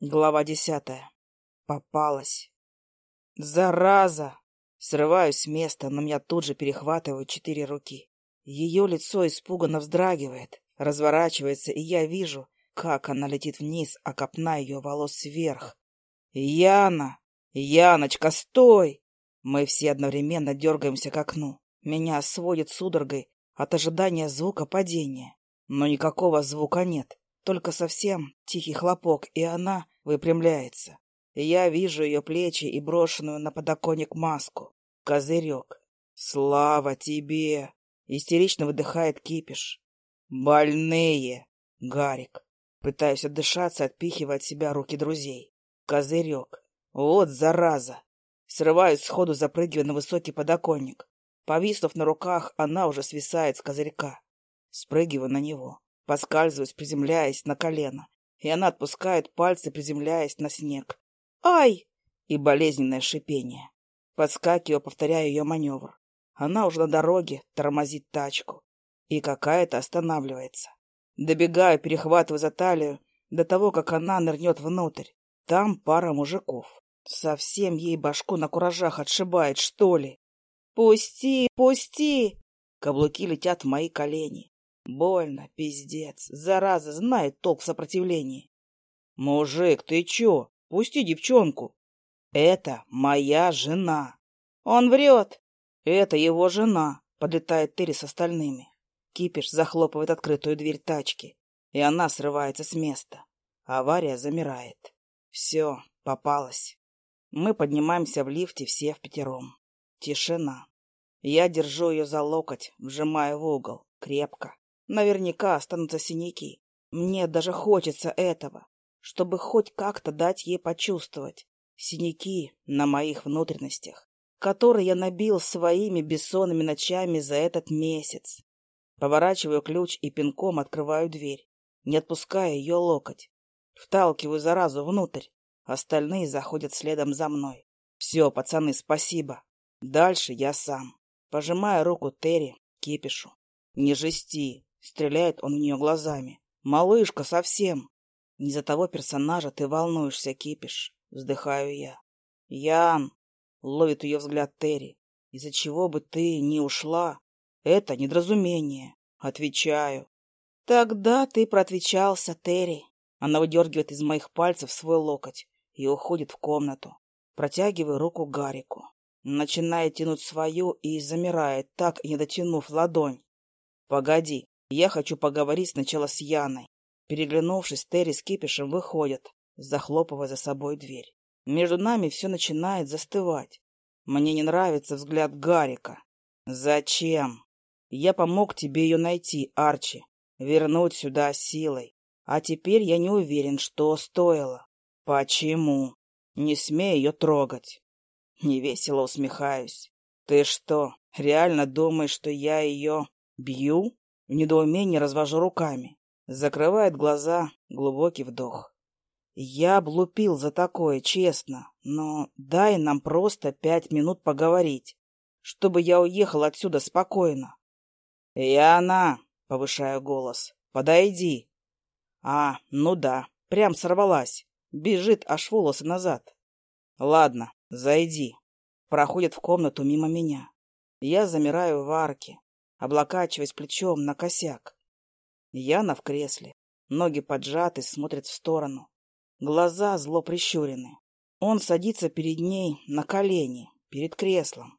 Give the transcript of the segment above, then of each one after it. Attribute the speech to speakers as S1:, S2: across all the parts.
S1: Глава десятая. Попалась. Зараза! Срываюсь с места, но меня тут же перехватывают четыре руки. Ее лицо испуганно вздрагивает, разворачивается, и я вижу, как она летит вниз, а копна ее волос вверх. «Яна! Яночка, стой!» Мы все одновременно дергаемся к окну. Меня сводит судорогой от ожидания звука падения. Но никакого звука нет. Только совсем тихий хлопок, и она выпрямляется. я вижу ее плечи и брошенную на подоконник маску. Козырек. «Слава тебе!» Истерично выдыхает кипиш. «Больные!» Гарик. Пытаюсь отдышаться, отпихивая от себя руки друзей. Козырек. Вот зараза! Срываюсь сходу, запрыгивая на высокий подоконник. Повиснув на руках, она уже свисает с козырька. Спрыгиваю на него. Поскальзываюсь, приземляясь на колено, и она отпускает пальцы, приземляясь на снег. «Ай!» И болезненное шипение. Подскакиваю, повторяю ее маневр. Она уже на дороге, тормозит тачку. И какая-то останавливается. Добегаю, перехватываю за талию, до того, как она нырнет внутрь. Там пара мужиков. Совсем ей башку на куражах отшибает, что ли? «Пусти, пусти!» Каблуки летят в мои колени. Больно, пиздец. Зараза, знает толк в сопротивлении. Мужик, ты чё? Пусти девчонку. Это моя жена. Он врет. Это его жена. Подлетает Терри с остальными. Кипиш захлопывает открытую дверь тачки, и она срывается с места. Авария замирает. Все, попалась. Мы поднимаемся в лифте все в пятером. Тишина. Я держу ее за локоть, вжимая в угол, крепко. Наверняка останутся синяки. Мне даже хочется этого, чтобы хоть как-то дать ей почувствовать. Синяки на моих внутренностях, которые я набил своими бессонными ночами за этот месяц. Поворачиваю ключ и пинком открываю дверь, не отпуская ее локоть. Вталкиваю заразу внутрь. Остальные заходят следом за мной. Все, пацаны, спасибо. Дальше я сам. Пожимаю руку Терри, кипишу. Не жести, Стреляет он в нее глазами. «Малышка, совсем!» «Не за того персонажа ты волнуешься, кипиш», — вздыхаю я. «Ян!» — ловит ее взгляд Терри. «Из-за чего бы ты не ушла? Это недоразумение». Отвечаю. «Тогда ты проотвечался, Терри». Она выдергивает из моих пальцев свой локоть и уходит в комнату. Протягиваю руку Гарику. Начинает тянуть свою и замирает, так и не дотянув ладонь. «Погоди, я хочу поговорить сначала с Яной. Переглянувшись, Терри с Кипишем выходят, захлопывая за собой дверь. Между нами все начинает застывать. Мне не нравится взгляд Гарика. Зачем? Я помог тебе ее найти, Арчи. Вернуть сюда силой. А теперь я не уверен, что стоило. Почему? Не смей ее трогать. Невесело усмехаюсь. Ты что, реально думаешь, что я ее бью? В недоумении развожу руками. Закрывает глаза, глубокий вдох. Я облупил за такое, честно, но дай нам просто пять минут поговорить, чтобы я уехал отсюда спокойно. И она, повышаю голос, подойди. А, ну да, прям сорвалась, бежит аж волосы назад. Ладно, зайди. Проходит в комнату мимо меня. Я замираю в арке, облокачиваясь плечом на косяк. Яна в кресле, ноги поджаты, смотрит в сторону. Глаза зло прищурены. Он садится перед ней на колени, перед креслом.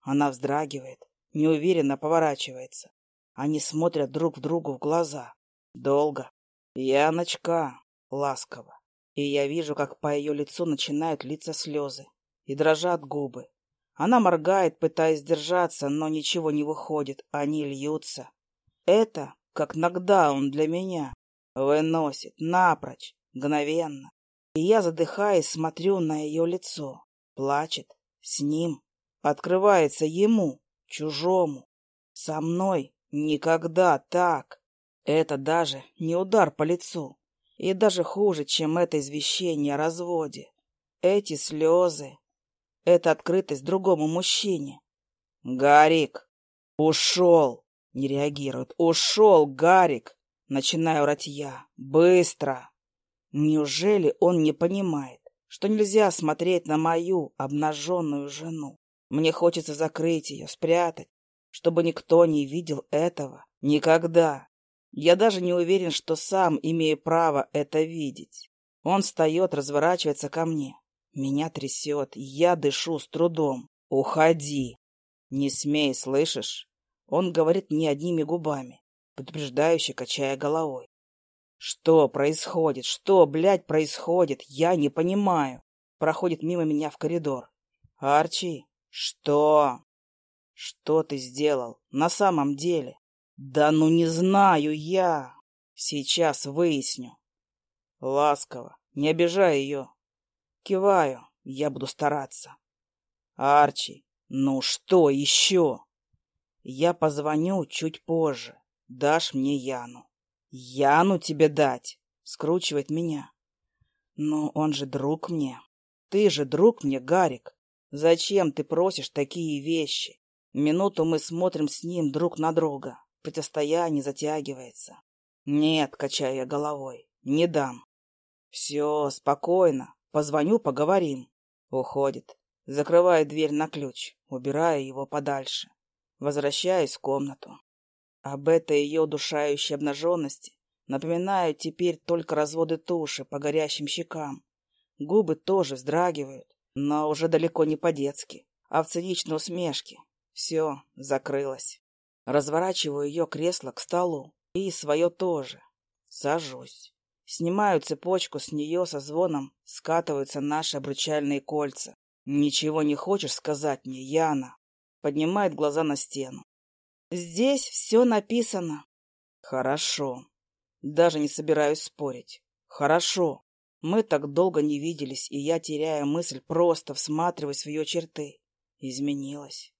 S1: Она вздрагивает, неуверенно поворачивается. Они смотрят друг в другу в глаза. Долго. Яночка, ласково. И я вижу, как по ее лицу начинают литься слезы. И дрожат губы. Она моргает, пытаясь держаться, но ничего не выходит, они льются. Это как нокдаун для меня. Выносит, напрочь, мгновенно. И я, задыхаясь, смотрю на ее лицо. Плачет. С ним. Открывается ему, чужому. Со мной никогда так. Это даже не удар по лицу. И даже хуже, чем это извещение о разводе. Эти слезы, это открытость другому мужчине. «Гарик! Ушел!» Не реагирует. «Ушел, Гарик!» Начинаю орать я. «Быстро!» Неужели он не понимает, что нельзя смотреть на мою обнаженную жену? Мне хочется закрыть ее, спрятать, чтобы никто не видел этого. Никогда. Я даже не уверен, что сам имею право это видеть. Он встает, разворачивается ко мне. Меня трясет, я дышу с трудом. «Уходи!» «Не смей, слышишь?» Он говорит не одними губами, предупреждающе качая головой. Что происходит? Что, блядь, происходит? Я не понимаю. Проходит мимо меня в коридор. Арчи, что? Что ты сделал? На самом деле? Да ну не знаю я. Сейчас выясню. Ласково, не обижай ее. Киваю, я буду стараться. Арчи, ну что еще? Я позвоню чуть позже. Дашь мне Яну. Яну тебе дать, скручивает меня. Но он же друг мне. Ты же друг мне, Гарик. Зачем ты просишь такие вещи? Минуту мы смотрим с ним друг на друга. Противостояние затягивается. Нет, качаю я головой, не дам. Все, спокойно. Позвоню, поговорим. Уходит. Закрываю дверь на ключ, убираю его подальше. Возвращаюсь в комнату. Об этой ее удушающей обнаженности напоминаю теперь только разводы туши по горящим щекам. Губы тоже вздрагивают, но уже далеко не по-детски, а в циничной усмешке. Все, закрылось. Разворачиваю ее кресло к столу и свое тоже. Сажусь. Снимаю цепочку с нее со звоном, скатываются наши обручальные кольца. «Ничего не хочешь сказать мне, Яна?» Поднимает глаза на стену. Здесь все написано. Хорошо. Даже не собираюсь спорить. Хорошо. Мы так долго не виделись, и я теряю мысль, просто всматриваясь в ее черты. Изменилась.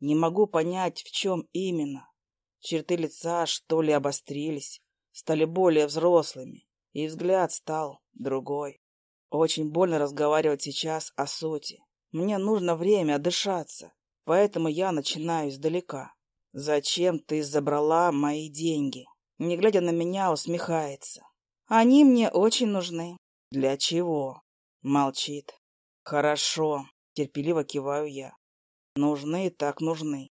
S1: Не могу понять, в чем именно. Черты лица, что ли, обострились, стали более взрослыми, и взгляд стал другой. Очень больно разговаривать сейчас о сути. Мне нужно время отдышаться, поэтому я начинаю издалека. «Зачем ты забрала мои деньги?» Не глядя на меня, усмехается. «Они мне очень нужны». «Для чего?» Молчит. «Хорошо», — терпеливо киваю я. «Нужны так нужны».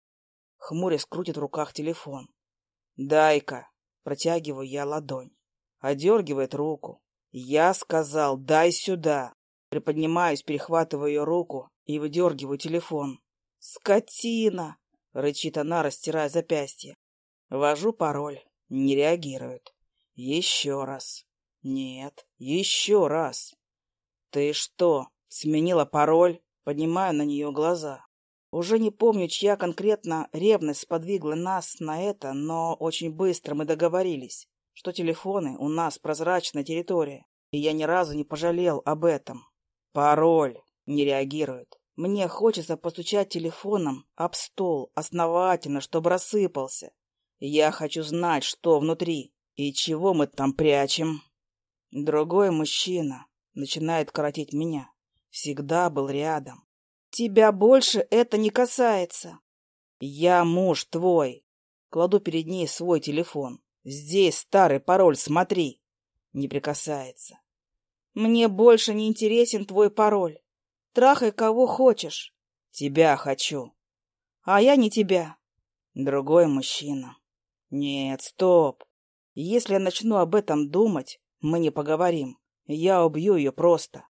S1: Хмурясь крутит в руках телефон. «Дай-ка!» — протягиваю я ладонь. Одергивает руку. «Я сказал, дай сюда!» Приподнимаюсь, перехватываю ее руку и выдергиваю телефон. «Скотина!» — рычит она, растирая запястье. Ввожу пароль. Не реагирует. Еще раз. Нет, еще раз. Ты что, сменила пароль? Поднимаю на нее глаза. Уже не помню, чья конкретно ревность сподвигла нас на это, но очень быстро мы договорились, что телефоны у нас прозрачная территория, и я ни разу не пожалел об этом. Пароль не реагирует. Мне хочется постучать телефоном об стол основательно, чтобы рассыпался. Я хочу знать, что внутри и чего мы там прячем. Другой мужчина начинает коротить меня. Всегда был рядом. Тебя больше это не касается. Я муж твой. Кладу перед ней свой телефон. Здесь старый пароль, смотри. Не прикасается. Мне больше не интересен твой пароль. Трахай кого хочешь. Тебя хочу. А я не тебя. Другой мужчина. Нет, стоп. Если я начну об этом думать, мы не поговорим. Я убью ее просто.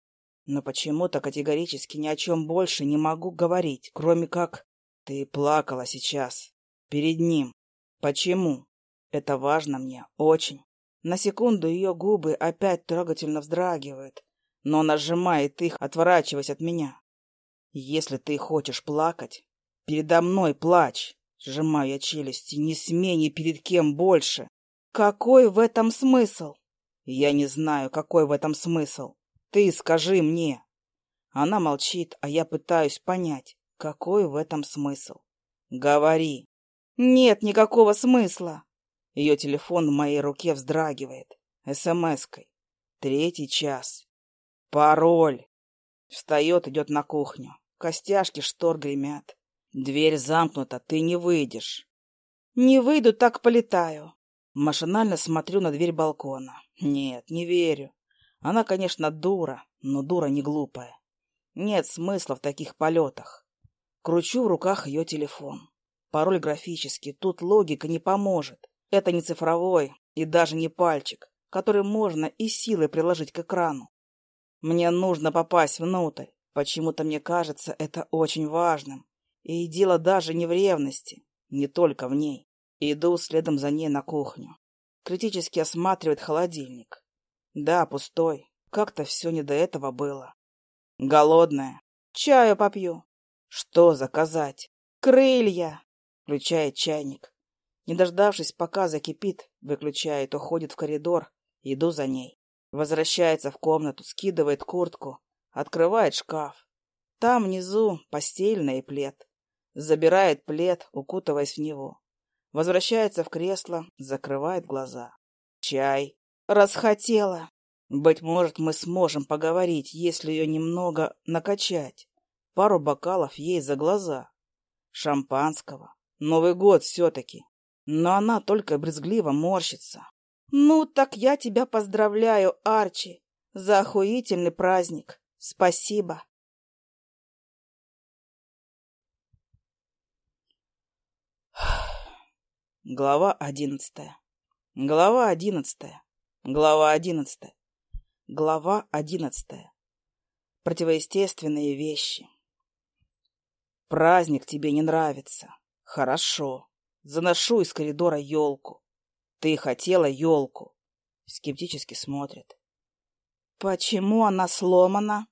S1: Но почему-то категорически ни о чем больше не могу говорить, кроме как «ты плакала сейчас. Перед ним. Почему?» Это важно мне, очень. На секунду ее губы опять трогательно вздрагивают, но нажимает их, отворачиваясь от меня. Если ты хочешь плакать, передо мной плачь. Сжимаю челюсти, не смей ни перед кем больше. Какой в этом смысл? Я не знаю, какой в этом смысл. Ты скажи мне. Она молчит, а я пытаюсь понять, какой в этом смысл. Говори. Нет никакого смысла. Ее телефон в моей руке вздрагивает. СМС-кой. Третий час. Пароль. Встает, идет на кухню. Костяшки штор гремят. Дверь замкнута, ты не выйдешь. Не выйду, так полетаю. Машинально смотрю на дверь балкона. Нет, не верю. Она, конечно, дура, но дура не глупая. Нет смысла в таких полетах. Кручу в руках ее телефон. Пароль графический, тут логика не поможет. Это не цифровой и даже не пальчик, который можно и силой приложить к экрану. Мне нужно попасть внутрь. Почему-то мне кажется это очень важным. И дело даже не в ревности, не только в ней. Иду следом за ней на кухню. Критически осматривает холодильник. Да, пустой. Как-то все не до этого было. Голодная. Чаю попью. Что заказать? Крылья. Включает чайник. Не дождавшись, пока закипит, выключает, уходит в коридор. Иду за ней. Возвращается в комнату, скидывает куртку, открывает шкаф. Там внизу постельный плед. Забирает плед, укутываясь в него. Возвращается в кресло, закрывает глаза. Чай. Расхотела. Быть может, мы сможем поговорить, если ее немного накачать. Пару бокалов ей за глаза. Шампанского. Новый год все-таки. Но она только брезгливо морщится. Ну, так я тебя поздравляю, Арчи, за охуительный праздник. Спасибо. Глава одиннадцатая. Глава одиннадцатая. Глава одиннадцатая. Глава одиннадцатая. Противоестественные вещи. Праздник тебе не нравится. Хорошо. Заношу из коридора елку. Ты хотела елку. Скептически смотрит. Почему она сломана?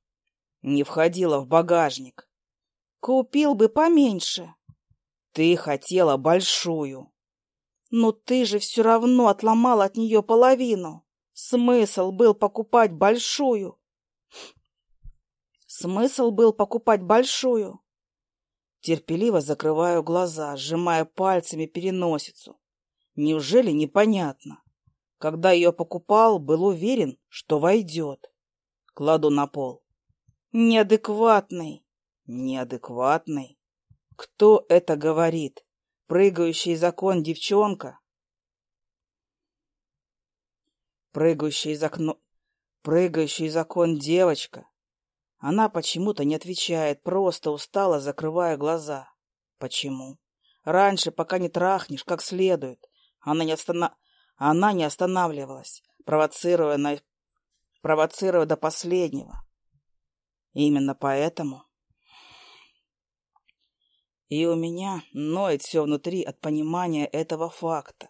S1: Не входила в багажник. Купил бы поменьше. Ты хотела большую. Но ты же все равно отломал от нее половину. Смысл был покупать большую. Смысл был покупать большую. Терпеливо закрываю глаза, сжимая пальцами переносицу. Неужели непонятно? Когда ее покупал, был уверен, что войдет. Кладу на пол. Неадекватный. Неадекватный? Кто это говорит? Прыгающий из окон девчонка? Прыгающий из окно... Прыгающий из окон девочка? Она почему-то не отвечает, просто устала, закрывая глаза. Почему? Раньше, пока не трахнешь как следует, она не, остана... она не останавливалась, провоцируя, на... провоцируя до последнего. именно поэтому... И у меня ноет все внутри от понимания этого факта.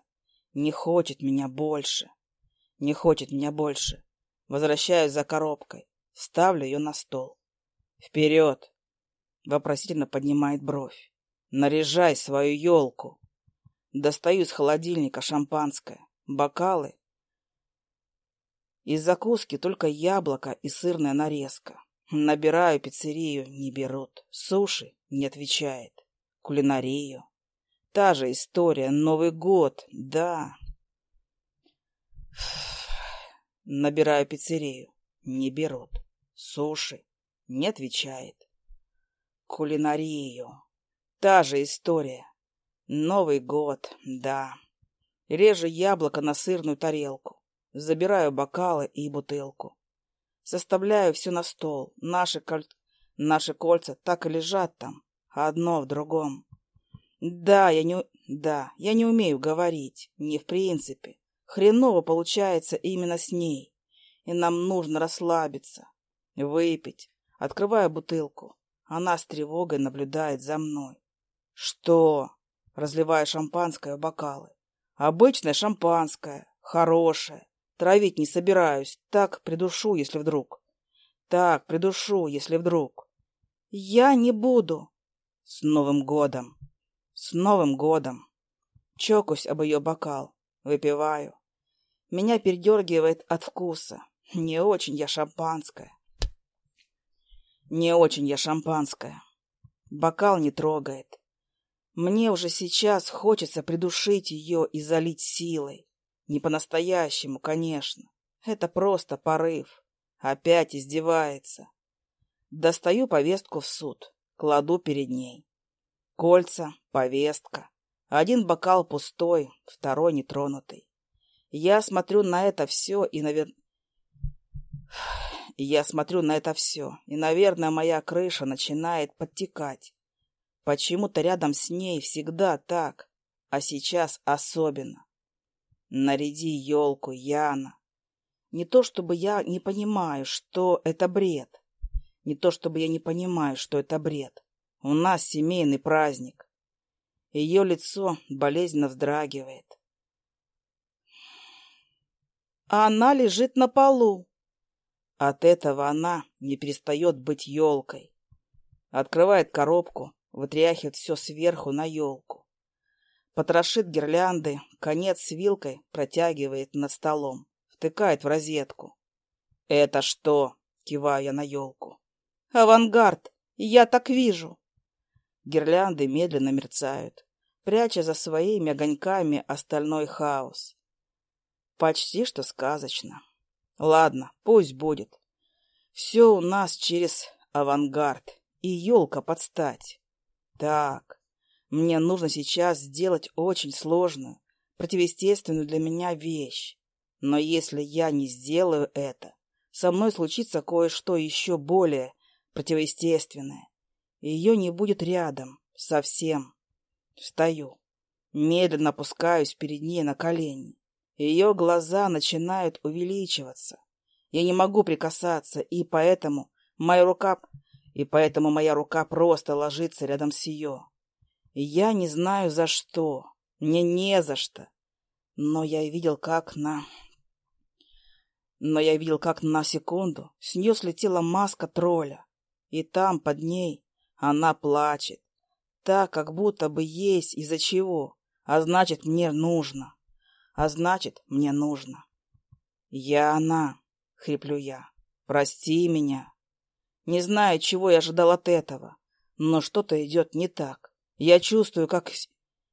S1: Не хочет меня больше. Не хочет меня больше. Возвращаюсь за коробкой. Ставлю ее на стол. Вперед! Вопросительно поднимает бровь. Наряжай свою елку. Достаю из холодильника шампанское, бокалы. Из закуски только яблоко и сырная нарезка. Набираю пиццерию, не берут. Суши не отвечает кулинарию. Та же история, Новый год, да. Набираю пиццерию, не берут. Суши, не отвечает. Кулинарию, та же история. Новый год, да. Режу яблоко на сырную тарелку. Забираю бокалы и бутылку. Составляю все на стол. Наши, коль... Наши кольца так и лежат там, одно в другом. Да, я не... Да, я не умею говорить, не в принципе. Хреново получается именно с ней. И нам нужно расслабиться, выпить. Открываю бутылку. Она с тревогой наблюдает за мной. Что? Разливаю шампанское в бокалы. Обычное шампанское, хорошее. Травить не собираюсь. Так придушу, если вдруг. Так придушу, если вдруг. Я не буду. С Новым годом! С Новым годом! Чокусь об ее бокал, выпиваю. Меня передергивает от вкуса. Не очень я шампанское. Не очень я шампанское. Бокал не трогает. Мне уже сейчас хочется придушить ее и залить силой. Не по-настоящему, конечно. Это просто порыв. Опять издевается. Достаю повестку в суд. Кладу перед ней. Кольца, повестка. Один бокал пустой, второй нетронутый. Я смотрю на это все и, Я смотрю на это все, и, наверное, моя крыша начинает подтекать. Почему-то рядом с ней всегда так, а сейчас особенно. Наряди елку, Яна. Не то чтобы я не понимаю, что это бред. Не то чтобы я не понимаю, что это бред. У нас семейный праздник. Ее лицо болезненно вздрагивает. Она лежит на полу. От этого она не перестает быть елкой. Открывает коробку, вытряхивает все сверху на елку. Потрошит гирлянды, конец с вилкой протягивает над столом, втыкает в розетку. «Это что?» — киваю я на елку. «Авангард! Я так вижу!» Гирлянды медленно мерцают, пряча за своими огоньками остальной хаос. Почти что сказочно. Ладно, пусть будет. Все у нас через авангард и елка под стать. Так, мне нужно сейчас сделать очень сложную, противоестественную для меня вещь. Но если я не сделаю это, со мной случится кое-что еще более противоестественное. Ее не будет рядом, совсем. Встаю. Медленно опускаюсь перед ней на колени. Ее глаза начинают увеличиваться. Я не могу прикасаться, и поэтому моя рука... И поэтому моя рука просто ложится рядом с ее. я не знаю за что. Мне не за что. Но я видел, как на... Но я видел, как на секунду с нее слетела маска тролля. И там, под ней, она плачет. Так, как будто бы есть из-за чего. А значит, мне нужно. А значит, мне нужно. Я она, хриплю я. Прости меня. Не знаю, чего я ожидал от этого, но что-то идет не так. Я чувствую, как...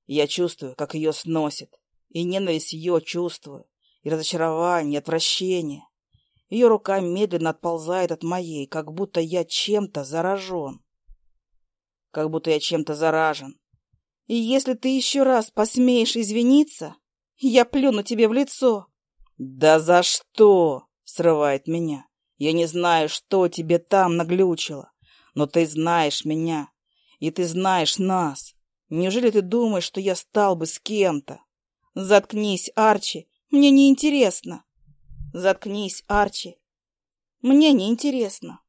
S1: Я чувствую, как ее сносит. И ненависть ее чувствую. И разочарование, и отвращение. Ее рука медленно отползает от моей, как будто я чем-то заражен. Как будто я чем-то заражен. И если ты еще раз посмеешь извиниться, я плюну тебе в лицо. Да за что? Срывает меня. Я не знаю, что тебе там наглючило, но ты знаешь меня, и ты знаешь нас. Неужели ты думаешь, что я стал бы с кем-то? Заткнись, Арчи, мне не интересно. Заткнись, Арчи. Мне не интересно.